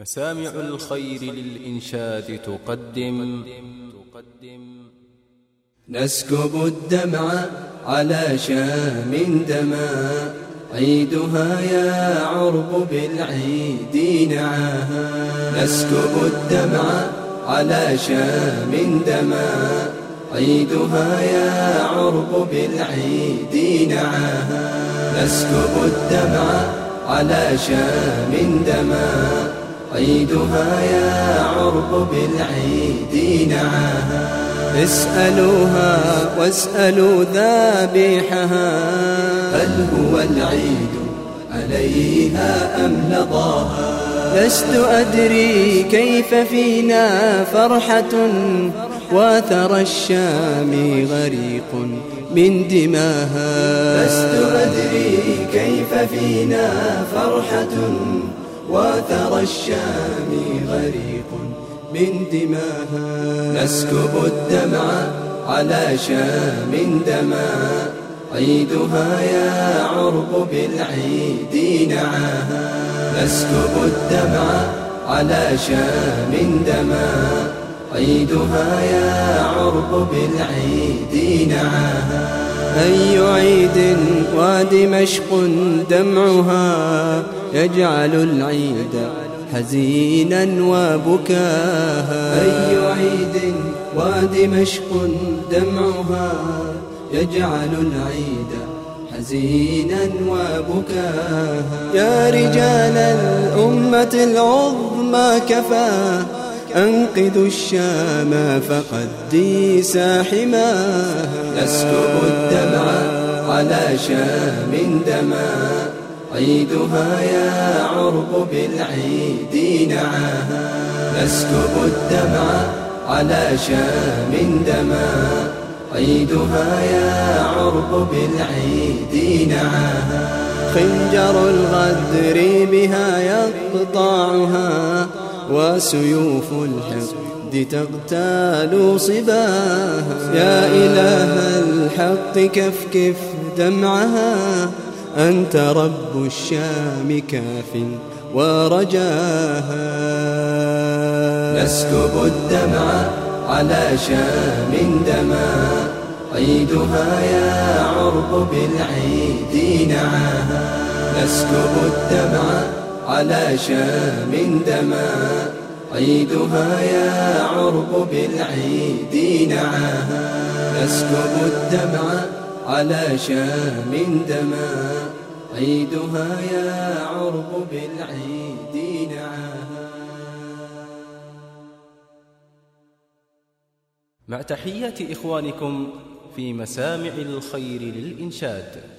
مسامع الخير للإنشاد تقدم. تقدم نسكب الدمع على شام دما عيدها يا عرب بالعيد نعاها. نسكب الدمع على شام دما عيدها يا عرب بالعيد نعاها. نسكب الدمع على شام دما. عيدها يا عرب بالعيد نعاها. اسألوها واسألوا ذابحها هل هو العيد عليها أم لضاها؟ لست أدري كيف فينا فرحة وثر الشام غريق من دماها. لست أدري كيف فينا فرحة وثر الشام غريق من دماها نسكب الدمع على شام دما عيدها يا عرب بالعيد نعاها. نسكب الدمع على شام دما عيدها يا عرب بالعيد نعاها. أي عيد ودمشق دمعها؟ يجعل العيد حزينا وبكاها. أي عيد ودمشق دمعها يجعل العيد حزينا وبكاها. يا رجال الأمة العظمى كفى أنقذوا الشام فقدي ساحماها. نسكب الدمع على شام دما. عيدها يا عرب بالعيد نعاها. نسكب الدمع على شام دما. عيدها يا عرب بالعيد نعاها. خنجر الغدر بها يقطعها وسيوف الحقد تغتال صباها. يا إله الحق كفكف دمعها أنت رب الشام كاف ورجاها. نسكب الدمع على شام دما. عيدها يا عرب بالعيد نعاها. نسكب الدمع على شام دما. عيدها يا عرب بالعيد نعاها. نسكب الدمع على شام دما. عيدها يا عرب بالعيد نعاها. مع تحيات إخوانكم في مسامع الخير للإنشاد.